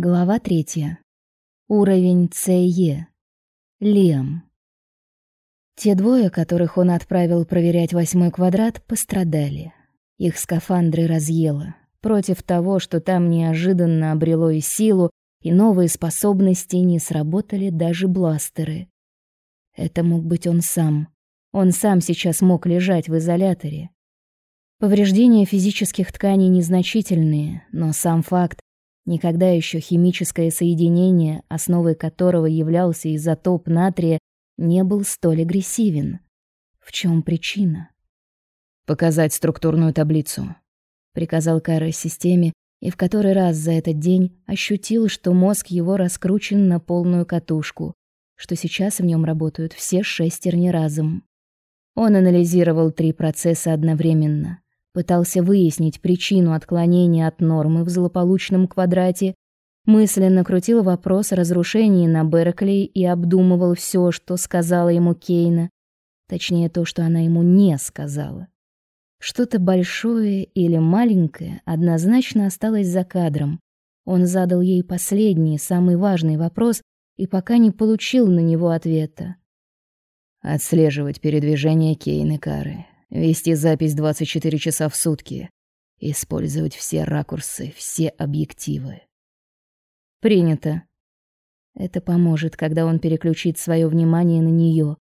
Глава третья. Уровень ЦЕ. Лем. Те двое, которых он отправил проверять восьмой квадрат, пострадали. Их скафандры разъело. Против того, что там неожиданно обрело и силу, и новые способности, не сработали даже бластеры. Это мог быть он сам. Он сам сейчас мог лежать в изоляторе. Повреждения физических тканей незначительные, но сам факт, Никогда еще химическое соединение, основой которого являлся изотоп натрия, не был столь агрессивен. В чем причина? Показать структурную таблицу, приказал Кайра системе, и в который раз за этот день ощутил, что мозг его раскручен на полную катушку, что сейчас в нем работают все шестерни разом. Он анализировал три процесса одновременно пытался выяснить причину отклонения от нормы в злополучном квадрате, мысленно крутил вопрос о разрушении на Беркли и обдумывал все, что сказала ему Кейна, точнее то, что она ему не сказала. Что-то большое или маленькое однозначно осталось за кадром. Он задал ей последний, самый важный вопрос и пока не получил на него ответа. Отслеживать передвижение Кейны Кары. Вести запись 24 часа в сутки. Использовать все ракурсы, все объективы. Принято. Это поможет, когда он переключит свое внимание на нее,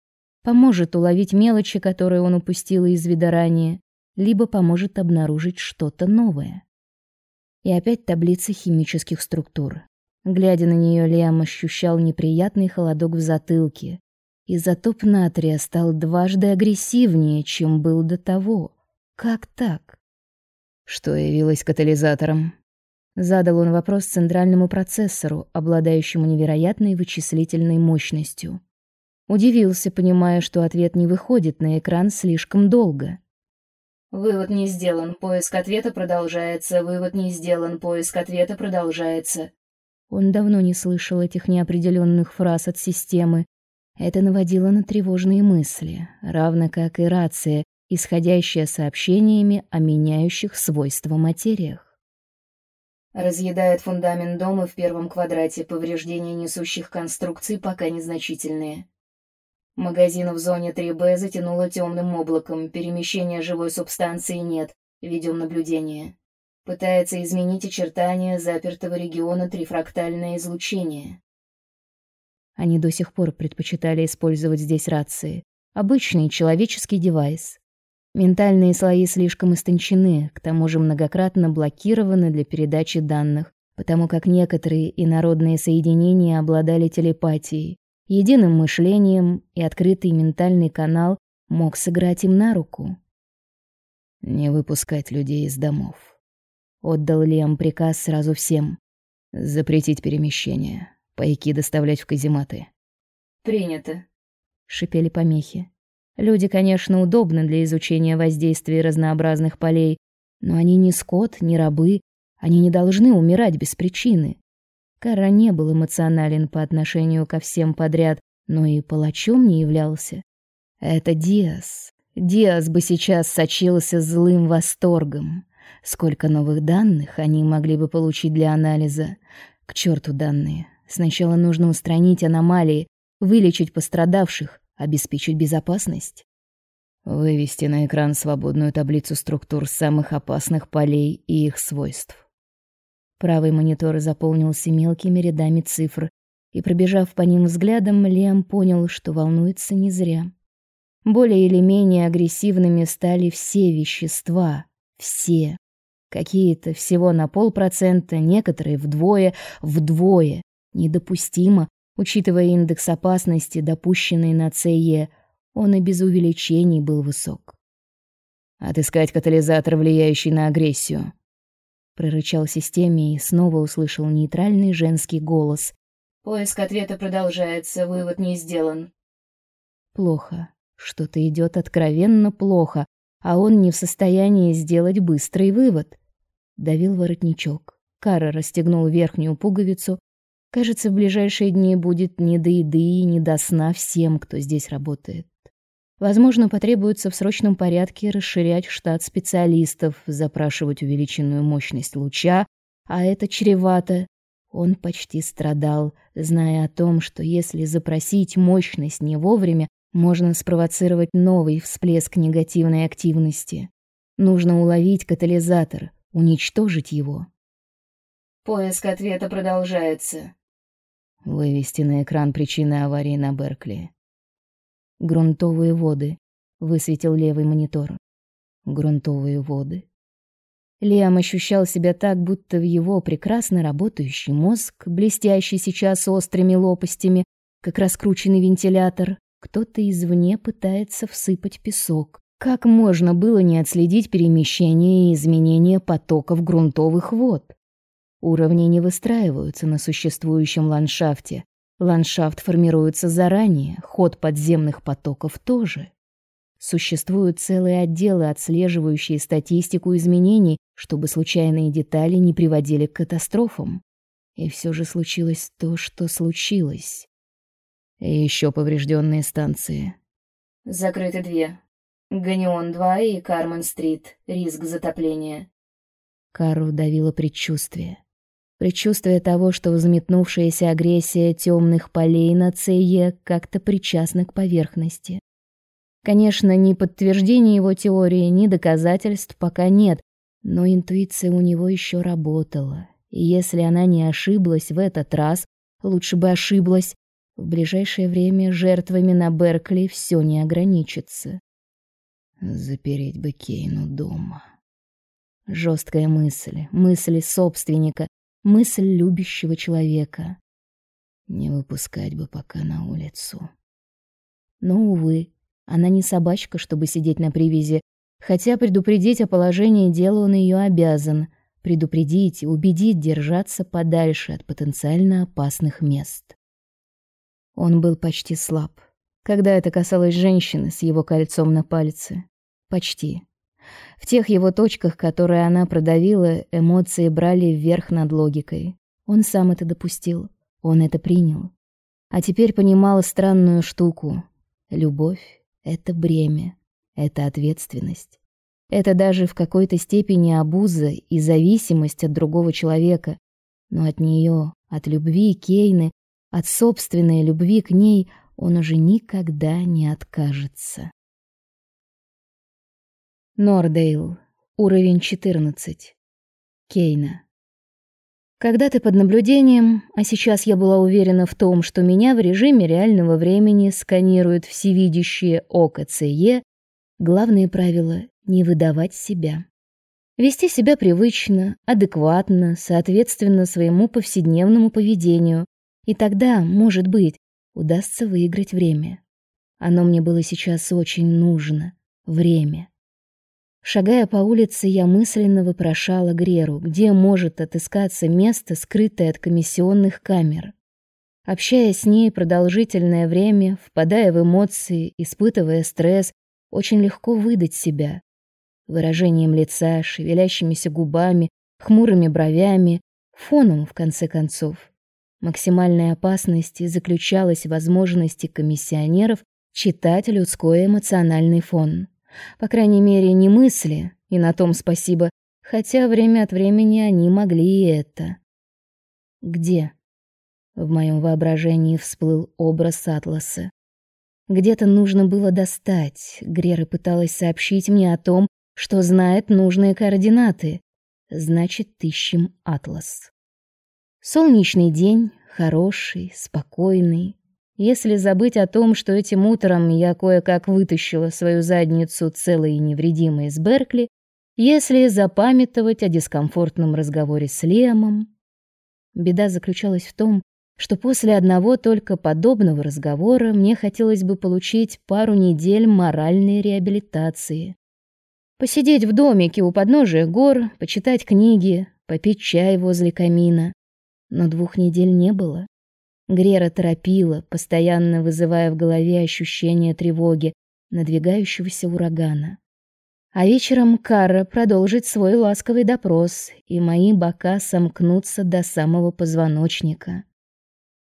Поможет уловить мелочи, которые он упустил из вида ранее, либо поможет обнаружить что-то новое. И опять таблица химических структур. Глядя на нее, Лиам ощущал неприятный холодок в затылке. Изотоп натрия стал дважды агрессивнее, чем был до того. Как так? Что явилось катализатором? Задал он вопрос центральному процессору, обладающему невероятной вычислительной мощностью. Удивился, понимая, что ответ не выходит на экран слишком долго. Вывод не сделан, поиск ответа продолжается, вывод не сделан, поиск ответа продолжается. Он давно не слышал этих неопределенных фраз от системы, это наводило на тревожные мысли, равно как и рация, исходящая сообщениями о меняющих свойства материях. Разъедает фундамент дома в первом квадрате, повреждения несущих конструкций пока незначительные. Магазин в зоне 3Б затянуло темным облаком, перемещения живой субстанции нет, ведем наблюдение. Пытается изменить очертания запертого региона трифрактальное излучение. Они до сих пор предпочитали использовать здесь рации. Обычный человеческий девайс. Ментальные слои слишком истончены, к тому же многократно блокированы для передачи данных, потому как некоторые инородные соединения обладали телепатией, единым мышлением, и открытый ментальный канал мог сыграть им на руку. «Не выпускать людей из домов», — отдал Лем приказ сразу всем. «Запретить перемещение. Пайки доставлять в казематы. Принято. Шипели помехи. Люди, конечно, удобны для изучения воздействия разнообразных полей, но они не скот, не рабы, они не должны умирать без причины. Кара не был эмоционален по отношению ко всем подряд, но и палачом не являлся. Это Диас. Диас бы сейчас сочился злым восторгом. Сколько новых данных они могли бы получить для анализа. К черту данные. Сначала нужно устранить аномалии, вылечить пострадавших, обеспечить безопасность. Вывести на экран свободную таблицу структур самых опасных полей и их свойств. Правый монитор заполнился мелкими рядами цифр, и, пробежав по ним взглядом, Лиам понял, что волнуется не зря. Более или менее агрессивными стали все вещества. Все. Какие-то всего на полпроцента, некоторые вдвое, вдвое. Недопустимо, учитывая индекс опасности, допущенный на ЦЕ, он и без увеличений был высок. Отыскать катализатор, влияющий на агрессию, прорычал системе и снова услышал нейтральный женский голос. Поиск ответа продолжается, вывод не сделан. Плохо. Что-то идет откровенно плохо, а он не в состоянии сделать быстрый вывод. Давил воротничок. Кара расстегнул верхнюю пуговицу, Кажется, в ближайшие дни будет не до еды и не до сна всем, кто здесь работает. Возможно, потребуется в срочном порядке расширять штат специалистов, запрашивать увеличенную мощность луча, а это чревато. Он почти страдал, зная о том, что если запросить мощность не вовремя, можно спровоцировать новый всплеск негативной активности. Нужно уловить катализатор, уничтожить его. Поиск ответа продолжается. Вывести на экран причины аварии на Беркли. Грунтовые воды. Высветил левый монитор. Грунтовые воды. Лиам ощущал себя так, будто в его прекрасно работающий мозг, блестящий сейчас острыми лопастями, как раскрученный вентилятор, кто-то извне пытается всыпать песок. Как можно было не отследить перемещение и изменение потоков грунтовых вод? Уровни не выстраиваются на существующем ландшафте, Ландшафт формируется заранее, ход подземных потоков тоже. Существуют целые отделы, отслеживающие статистику изменений, чтобы случайные детали не приводили к катастрофам. И все же случилось то, что случилось. И еще поврежденные станции. Закрыты две. Ганион-2 и Кармен-стрит. Риск затопления. Кару давило предчувствие. Предчувствие того, что взметнувшаяся агрессия темных полей на ЦЕ как-то причастна к поверхности. Конечно, ни подтверждения его теории, ни доказательств пока нет, но интуиция у него еще работала. И если она не ошиблась в этот раз, лучше бы ошиблась, в ближайшее время жертвами на Беркли все не ограничится. Запереть бы Кейну дома. Жесткая мысль, мысль собственника, мысль любящего человека. Не выпускать бы пока на улицу. Но, увы, она не собачка, чтобы сидеть на привязи, хотя предупредить о положении дела он ее обязан, предупредить и убедить держаться подальше от потенциально опасных мест. Он был почти слаб, когда это касалось женщины с его кольцом на пальце. Почти. В тех его точках, которые она продавила, эмоции брали вверх над логикой. Он сам это допустил, он это принял. А теперь понимал странную штуку. Любовь — это бремя, это ответственность. Это даже в какой-то степени обуза и зависимость от другого человека. Но от нее, от любви Кейны, от собственной любви к ней он уже никогда не откажется. Нордейл. Уровень 14. Кейна. Когда ты под наблюдением, а сейчас я была уверена в том, что меня в режиме реального времени сканирует всевидящее око ЦЕ, главное правило — не выдавать себя. Вести себя привычно, адекватно, соответственно своему повседневному поведению, и тогда, может быть, удастся выиграть время. Оно мне было сейчас очень нужно. Время. Шагая по улице, я мысленно вопрошала Греру, где может отыскаться место, скрытое от комиссионных камер. Общаясь с ней продолжительное время, впадая в эмоции, испытывая стресс, очень легко выдать себя. Выражением лица, шевелящимися губами, хмурыми бровями, фоном, в конце концов. Максимальная опасность заключалась в возможности комиссионеров читать людской эмоциональный фон. По крайней мере, не мысли, и на том спасибо, хотя время от времени они могли и это. Где? В моем воображении всплыл образ Атласа. Где-то нужно было достать. Грера пыталась сообщить мне о том, что знает нужные координаты. Значит, ищем Атлас. Солнечный день, хороший, спокойный. Если забыть о том, что этим утром я кое-как вытащила свою задницу целой и невредимой из Беркли, если запамятовать о дискомфортном разговоре с Лемом, беда заключалась в том, что после одного только подобного разговора мне хотелось бы получить пару недель моральной реабилитации. Посидеть в домике у подножия гор, почитать книги, попить чай возле камина. Но двух недель не было. Грера торопила, постоянно вызывая в голове ощущение тревоги, надвигающегося урагана. А вечером Карра продолжит свой ласковый допрос, и мои бока сомкнутся до самого позвоночника.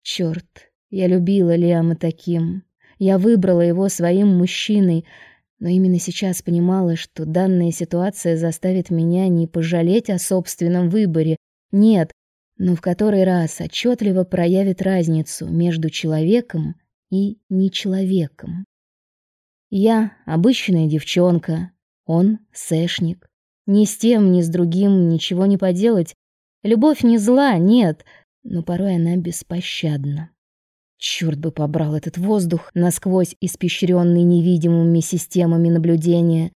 Черт, я любила Лиама таким. Я выбрала его своим мужчиной, но именно сейчас понимала, что данная ситуация заставит меня не пожалеть о собственном выборе. Нет, но в который раз отчетливо проявит разницу между человеком и нечеловеком. Я обычная девчонка, он сэшник. Ни с тем, ни с другим ничего не поделать. Любовь не зла, нет, но порой она беспощадна. Черт бы побрал этот воздух, насквозь испещренный невидимыми системами наблюдения.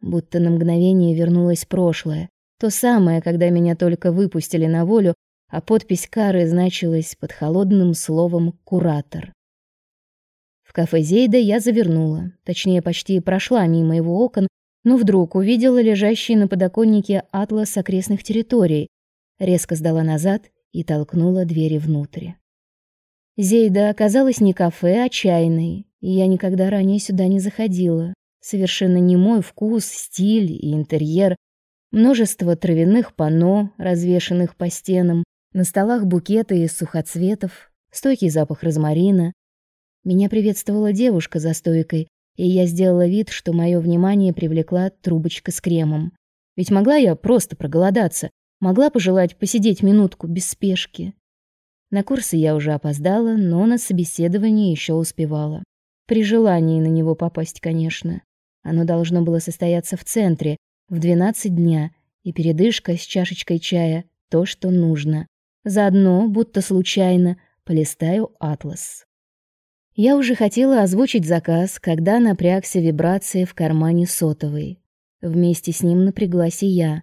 Будто на мгновение вернулось прошлое. То самое, когда меня только выпустили на волю, а подпись Кары значилась под холодным словом «куратор». В кафе Зейда я завернула, точнее, почти прошла мимо его окон, но вдруг увидела лежащий на подоконнике атлас окрестных территорий, резко сдала назад и толкнула двери внутрь. Зейда оказалась не кафе, а чайной, и я никогда ранее сюда не заходила. Совершенно не мой вкус, стиль и интерьер. Множество травяных панно, развешанных по стенам, на столах букеты из сухоцветов, стойкий запах розмарина. Меня приветствовала девушка за стойкой, и я сделала вид, что мое внимание привлекла трубочка с кремом. Ведь могла я просто проголодаться, могла пожелать посидеть минутку без спешки. На курсы я уже опоздала, но на собеседование еще успевала. При желании на него попасть, конечно. Оно должно было состояться в центре в 12 дня, и передышка с чашечкой чая то, что нужно. Заодно, будто случайно, полистаю атлас. Я уже хотела озвучить заказ, когда напрягся вибрация в кармане сотовой. Вместе с ним напряглась и я.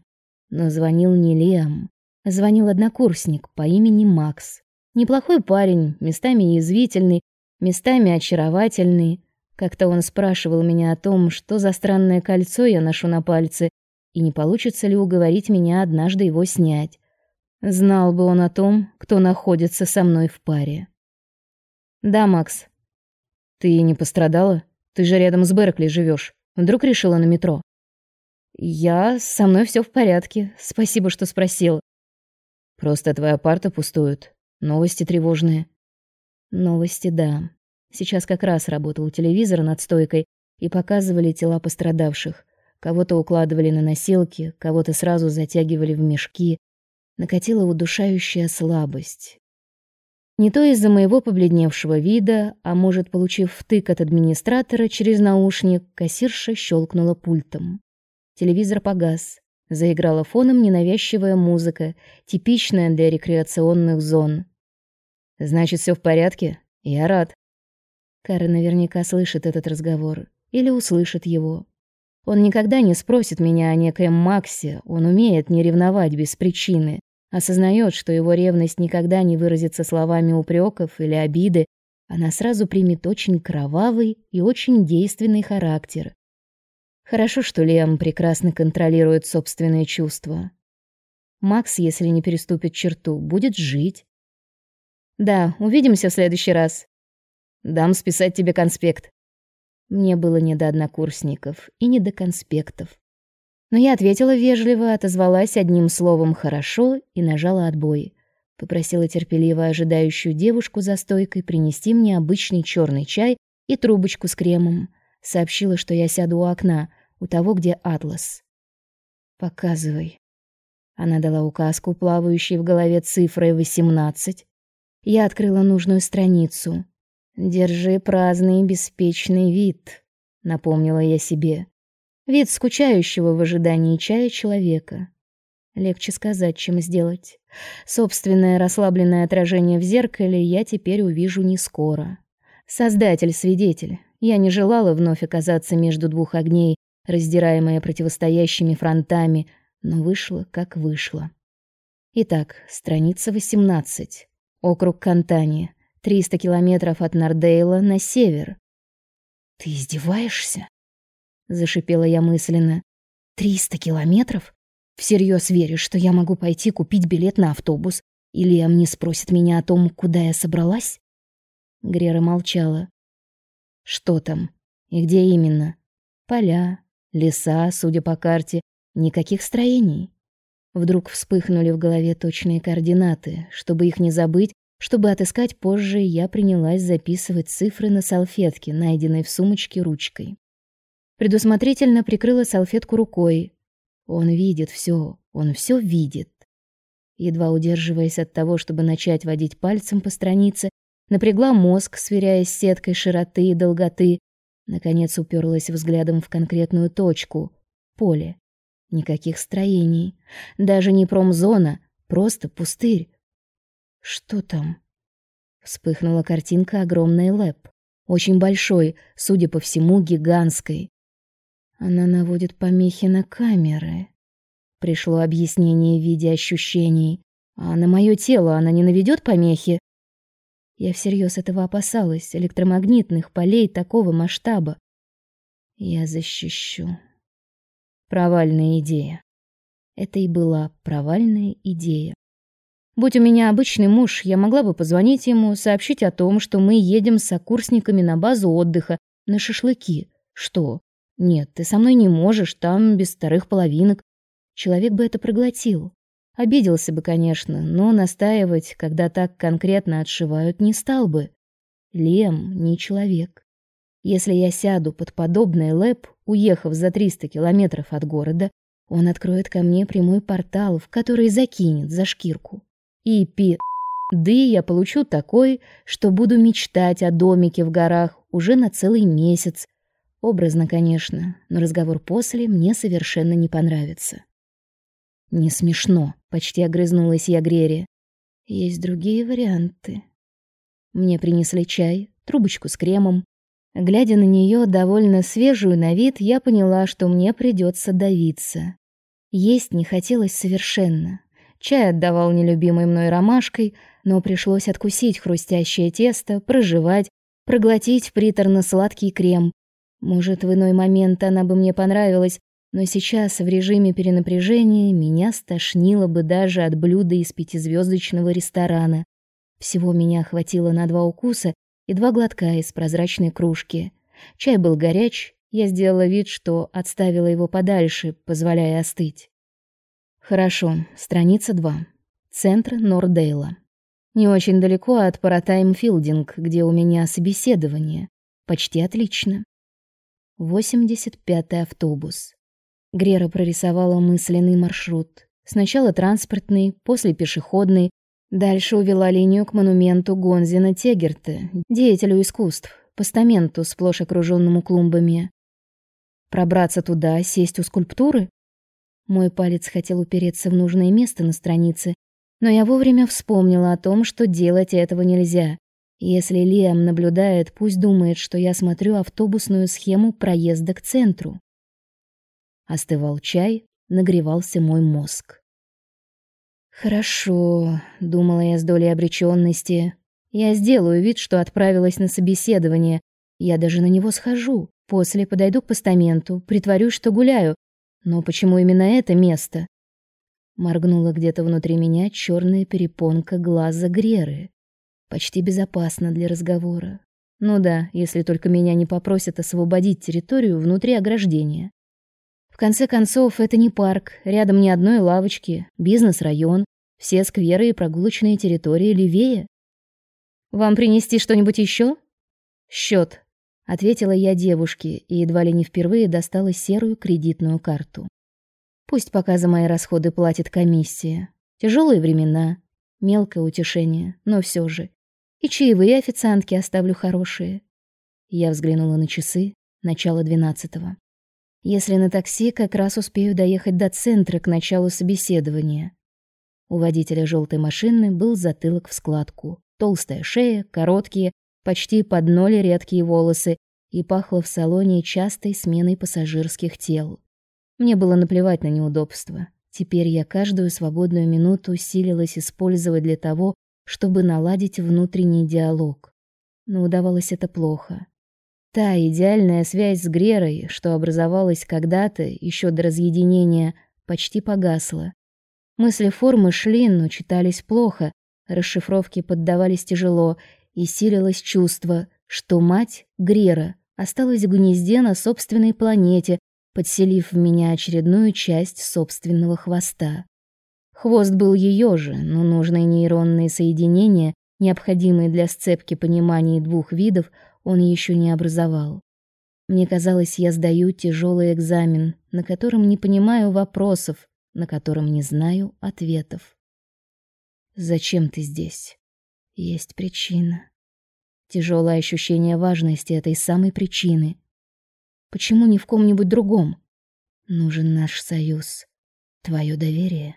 Но звонил не Лиам. Звонил однокурсник по имени Макс. Неплохой парень, местами язвительный, местами очаровательный. Как-то он спрашивал меня о том, что за странное кольцо я ношу на пальце, и не получится ли уговорить меня однажды его снять. Знал бы он о том, кто находится со мной в паре. Да, Макс. Ты не пострадала? Ты же рядом с Беркли живешь. Вдруг решила на метро? Я, со мной все в порядке. Спасибо, что спросил. Просто твоя парта пустует. Новости тревожные. Новости, да. Сейчас как раз работал телевизор над стойкой и показывали тела пострадавших. Кого-то укладывали на носилки, кого-то сразу затягивали в мешки. Накатила удушающая слабость. Не то из-за моего побледневшего вида, а может, получив втык от администратора через наушник, кассирша щелкнула пультом. Телевизор погас. Заиграла фоном ненавязчивая музыка, типичная для рекреационных зон. Значит, все в порядке? Я рад. Кара наверняка слышит этот разговор или услышит его. Он никогда не спросит меня о некоем Максе, он умеет не ревновать без причины, осознает, что его ревность никогда не выразится словами упреков или обиды, она сразу примет очень кровавый и очень действенный характер. Хорошо, что Лем прекрасно контролирует собственные чувства. Макс, если не переступит черту, будет жить, да, увидимся в следующий раз. Дам списать тебе конспект. Мне было не до однокурсников и не до конспектов. Но я ответила вежливо, отозвалась одним словом «хорошо» и нажала отбой. Попросила терпеливо ожидающую девушку за стойкой принести мне обычный черный чай и трубочку с кремом. Сообщила, что я сяду у окна, у того, где атлас. «Показывай». Она дала указку, плавающей в голове цифрой восемнадцать. Я открыла нужную страницу. «Держи праздный и беспечный вид», — напомнила я себе. Вид скучающего в ожидании чая человека. Легче сказать, чем сделать. Собственное расслабленное отражение в зеркале я теперь увижу не скоро. Создатель-свидетель. Я не желала вновь оказаться между двух огней, раздираемая противостоящими фронтами, но вышло, как вышло. Итак, страница 18. Округ Кантани, 300 километров от Нардейла на север. Ты издеваешься? Зашипела я мысленно. «Триста километров? Всерьез веришь, что я могу пойти купить билет на автобус, и Лиам не спросит меня о том, куда я собралась?» Грера молчала. «Что там? И где именно? Поля, леса, судя по карте, никаких строений. Вдруг вспыхнули в голове точные координаты. Чтобы их не забыть, чтобы отыскать позже, я принялась записывать цифры на салфетке, найденной в сумочке ручкой. Предусмотрительно прикрыла салфетку рукой. Он видит все, он все видит. Едва удерживаясь от того, чтобы начать водить пальцем по странице, напрягла мозг, сверяясь с сеткой широты и долготы, наконец уперлась взглядом в конкретную точку поле. Никаких строений, даже не промзона, просто пустырь. Что там? Вспыхнула картинка огромной лэп, очень большой, судя по всему, гигантской. Она наводит помехи на камеры. Пришло объяснение в виде ощущений. А на мое тело она не наведет помехи? Я всерьез этого опасалась, электромагнитных полей такого масштаба. Я защищу. Провальная идея. Это и была провальная идея. Будь у меня обычный муж, я могла бы позвонить ему, сообщить о том, что мы едем с сокурсниками на базу отдыха, на шашлыки. Что? Нет, ты со мной не можешь, там без вторых половинок. Человек бы это проглотил. Обиделся бы, конечно, но настаивать, когда так конкретно отшивают, не стал бы. Лем не человек. Если я сяду под подобный лэп, уехав за 300 километров от города, он откроет ко мне прямой портал, в который закинет за шкирку. И пи... Да я получу такой, что буду мечтать о домике в горах уже на целый месяц, Образно, конечно, но разговор после мне совершенно не понравится. Не смешно, почти огрызнулась я Грере. Есть другие варианты. Мне принесли чай, трубочку с кремом. Глядя на нее довольно свежую на вид, я поняла, что мне придется давиться. Есть не хотелось совершенно. Чай отдавал нелюбимой мной ромашкой, но пришлось откусить хрустящее тесто, прожевать, проглотить приторно-сладкий крем, может, в иной момент она бы мне понравилась, но сейчас в режиме перенапряжения меня стошнило бы даже от блюда из пятизвездочного ресторана. Всего меня хватило на два укуса и два глотка из прозрачной кружки. Чай был горяч, я сделала вид, что отставила его подальше, позволяя остыть. Хорошо, страница 2. Центр Нордейла. Не очень далеко от Паратайм Филдинг, где у меня собеседование. Почти отлично. 85-й автобус. Грера прорисовала мысленный маршрут. Сначала транспортный, после пешеходный, дальше увела линию к монументу Гонзина Тегерта, деятелю искусств, постаменту, сплошь окруженному клумбами. Пробраться туда, сесть у скульптуры? Мой палец хотел упереться в нужное место на странице, но я вовремя вспомнила о том, что делать этого нельзя. Если Лиам наблюдает, пусть думает, что я смотрю автобусную схему проезда к центру. Остывал чай, нагревался мой мозг. Хорошо, думала я с долей обречённости. Я сделаю вид, что отправилась на собеседование. Я даже на него схожу. После подойду к постаменту, притворюсь, что гуляю. Но почему именно это место? Моргнула где-то внутри меня чёрная перепонка глаза Греры. Почти безопасно для разговора. Ну да, если только меня не попросят освободить территорию внутри ограждения. В конце концов, это не парк, рядом ни одной лавочки, бизнес-район, все скверы и прогулочные территории левее. Вам принести что-нибудь еще? Счет, ответила я девушке и едва ли не впервые достала серую кредитную карту. Пусть пока за мои расходы платит комиссия. Тяжелые времена, мелкое утешение, но все же. И чаевые официантки оставлю хорошие. Я взглянула на часы, начало двенадцатого. Если на такси, как раз успею доехать до центра к началу собеседования. У водителя желтой машины был затылок в складку, толстая шея, короткие, почти под ноль редкие волосы и пахло в салоне частой сменой пассажирских тел. Мне было наплевать на неудобства. Теперь я каждую свободную минуту силилась использовать для того, чтобы наладить внутренний диалог. Но удавалось это плохо. Та идеальная связь с Грерой, что образовалась когда-то, еще до разъединения, почти погасла. Мысли формы шли, но читались плохо, расшифровки поддавались тяжело, и силилось чувство, что мать, Грера, осталась в гнезде на собственной планете, подселив в меня очередную часть собственного хвоста. Хвост был ее же, но нужные нейронные соединения, необходимые для сцепки понимания двух видов, он еще не образовал. Мне казалось, я сдаю тяжелый экзамен, на котором не понимаю вопросов, на котором не знаю ответов. Зачем ты здесь? Есть причина. Тяжелое ощущение важности этой самой причины. Почему не в ком-нибудь другом? Нужен наш союз. Твое доверие.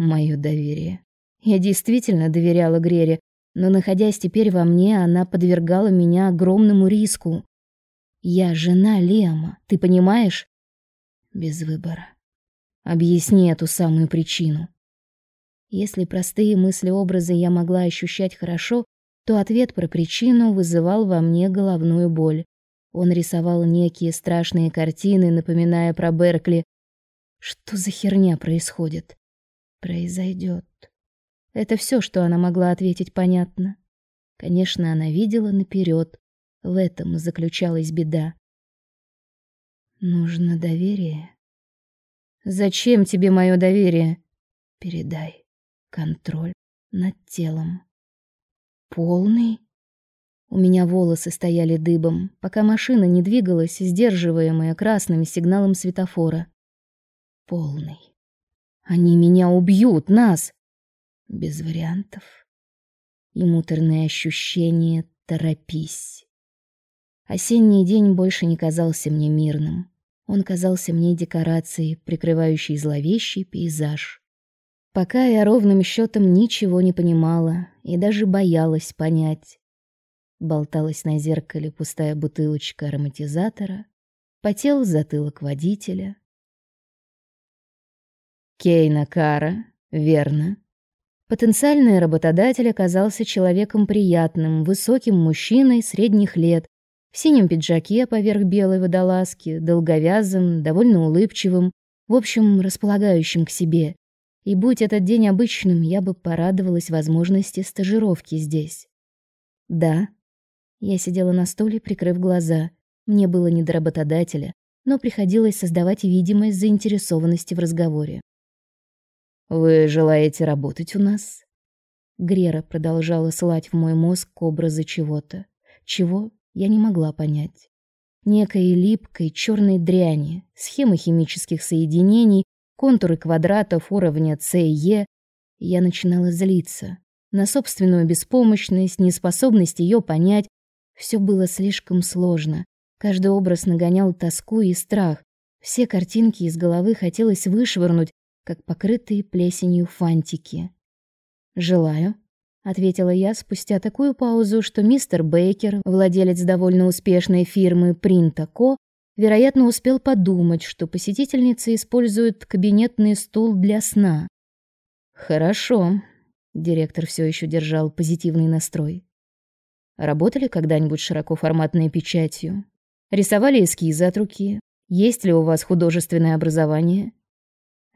Мое доверие. Я действительно доверяла Грере, но находясь теперь во мне, она подвергала меня огромному риску. Я жена Лема, ты понимаешь? Без выбора. Объясни эту самую причину. Если простые мысли-образы я могла ощущать хорошо, то ответ про причину вызывал во мне головную боль. Он рисовал некие страшные картины, напоминая про Беркли. Что за херня происходит? Произойдет. Это все, что она могла ответить понятно. Конечно, она видела наперед. В этом заключалась беда. Нужно доверие. Зачем тебе мое доверие? Передай контроль над телом. Полный? У меня волосы стояли дыбом, пока машина не двигалась, сдерживаемая красным сигналом светофора. Полный. Они меня убьют, нас. Без вариантов. И муторное ощущение «торопись». Осенний день больше не казался мне мирным. Он казался мне декорацией, прикрывающей зловещий пейзаж. Пока я ровным счетом ничего не понимала и даже боялась понять. Болталась на зеркале пустая бутылочка ароматизатора, потел затылок водителя. Кейна Кара, верно. Потенциальный работодатель оказался человеком приятным, высоким мужчиной средних лет, в синем пиджаке поверх белой водолазки, долговязым, довольно улыбчивым, в общем, располагающим к себе. И будь этот день обычным, я бы порадовалась возможности стажировки здесь. Да. Я сидела на стуле, прикрыв глаза. Мне было не до работодателя, но приходилось создавать видимость заинтересованности в разговоре. Вы желаете работать у нас? Грера продолжала слать в мой мозг образы чего-то. Чего, я не могла понять. Некой липкой черной дряни, схемы химических соединений, контуры квадратов уровня С и. Я начинала злиться на собственную беспомощность, неспособность ее понять. Все было слишком сложно. Каждый образ нагонял тоску и страх. Все картинки из головы хотелось вышвырнуть, как покрытые плесенью фантики. «Желаю», — ответила я спустя такую паузу, что мистер Бейкер, владелец довольно успешной фирмы Принта Ко, вероятно, успел подумать, что посетительница использует кабинетный стул для сна. Хорошо. Директор все еще держал позитивный настрой. Работали когда-нибудь широкоформатной печатью? Рисовали эскизы от руки? Есть ли у вас художественное образование?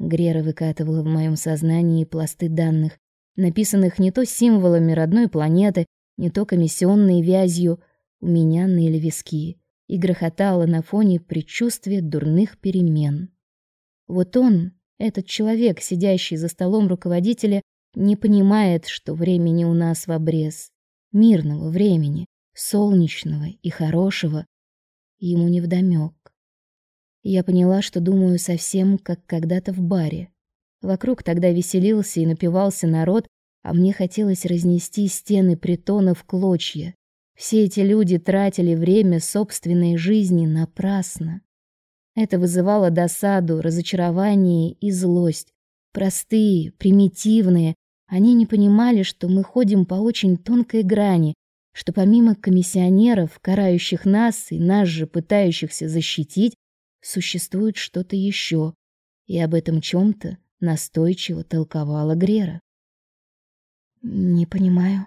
Грера выкатывала в моем сознании пласты данных, написанных не то символами родной планеты, не то комиссионной вязью у меня ныли виски и грохотало на фоне предчувствия дурных перемен. Вот он, этот человек, сидящий за столом руководителя, не понимает, что времени у нас в обрез. Мирного времени, солнечного и хорошего. Ему невдомёк. Я поняла, что думаю совсем как когда-то в баре. Вокруг тогда веселился и напивался народ, а мне хотелось разнести стены притона в клочья. Все эти люди тратили время собственной жизни напрасно. Это вызывало досаду, разочарование и злость. Простые, примитивные, они не понимали, что мы ходим по очень тонкой грани, что помимо комиссионеров, карающих нас и нас же пытающихся защитить, существует что-то еще. И об этом чем то настойчиво толковала Грера. Не понимаю,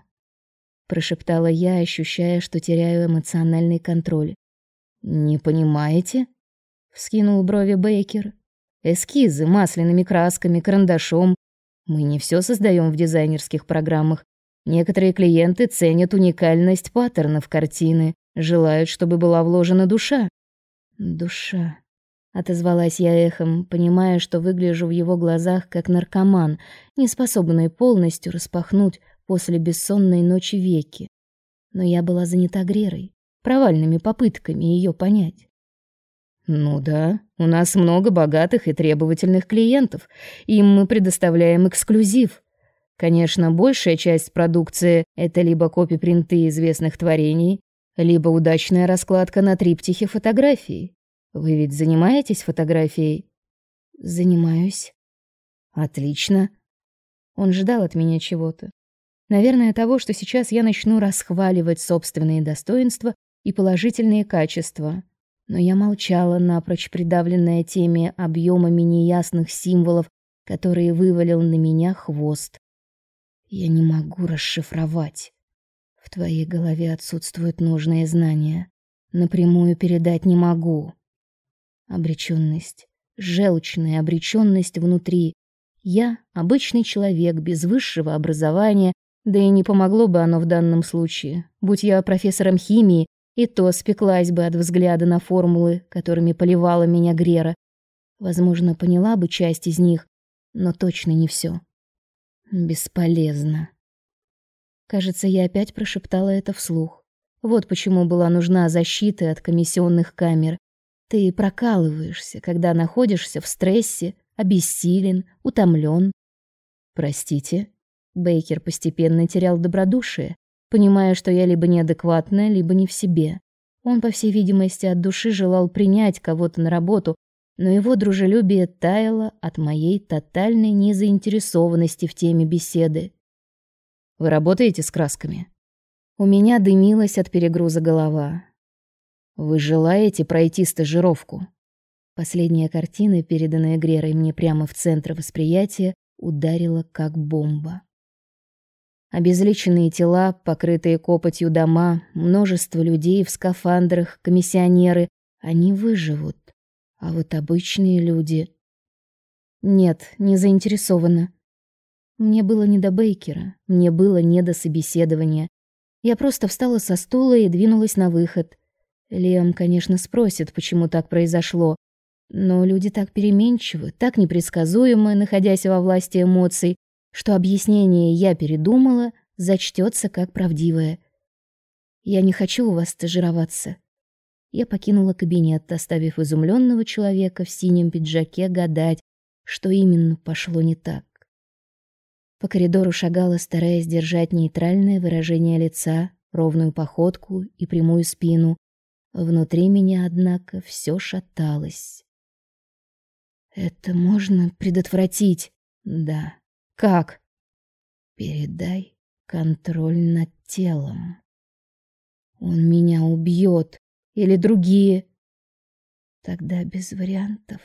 прошептала я, ощущая, что теряю эмоциональный контроль. Не понимаете? вскинул брови Бейкер. Эскизы масляными красками, карандашом. Мы не все создаем в дизайнерских программах. Некоторые клиенты ценят уникальность паттернов картины, желают, чтобы была вложена душа. Душа. Отозвалась я эхом, понимая, что выгляжу в его глазах как наркоман, не способный полностью распахнуть после бессонной ночи веки. Но я была занята Грерой, провальными попытками ее понять. Ну да, у нас много богатых и требовательных клиентов, им мы предоставляем эксклюзив. Конечно, большая часть продукции — это либо копипринты известных творений, либо удачная раскладка на триптихе фотографий. Вы ведь занимаетесь фотографией? Занимаюсь. Отлично. Он ждал от меня чего-то. Наверное, того, что сейчас я начну расхваливать собственные достоинства и положительные качества. Но я молчала, напрочь придавленная теми объемами неясных символов, которые вывалил на меня хвост. Я не могу расшифровать. В твоей голове отсутствуют нужные знания. Напрямую передать не могу. Обречённость, желчная обречённость внутри. Я обычный человек без высшего образования, да и не помогло бы оно в данном случае. Будь я профессором химии, и то спеклась бы от взгляда на формулы, которыми поливала меня Грера. Возможно, поняла бы часть из них, но точно не все. Бесполезно. Кажется, я опять прошептала это вслух. Вот почему была нужна защита от комиссионных камер. Ты прокалываешься, когда находишься в стрессе, обессилен, утомлен. Простите, Бейкер постепенно терял добродушие, понимая, что я либо неадекватная, либо не в себе. Он, по всей видимости, от души желал принять кого-то на работу, но его дружелюбие таяло от моей тотальной незаинтересованности в теме беседы. Вы работаете с красками? У меня дымилась от перегруза голова. Вы желаете пройти стажировку? Последняя картина, переданная Грерой мне прямо в центр восприятия, ударила как бомба. Обезличенные тела, покрытые копотью дома, множество людей в скафандрах, комиссионеры, они выживут. А вот обычные люди... Нет, не заинтересована. Мне было не до Бейкера, мне было не до собеседования. Я просто встала со стула и двинулась на выход. Лем, конечно, спросит, почему так произошло, но люди так переменчивы, так непредсказуемы, находясь во власти эмоций, что объяснение «я передумала» зачтется как правдивое. Я не хочу у вас стажироваться. Я покинула кабинет, оставив изумленного человека в синем пиджаке гадать, что именно пошло не так. По коридору шагала, стараясь держать нейтральное выражение лица, ровную походку и прямую спину. Внутри меня, однако, все шаталось. Это можно предотвратить. Да. Как? Передай контроль над телом. Он меня убьет. Или другие. Тогда без вариантов.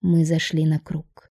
Мы зашли на круг.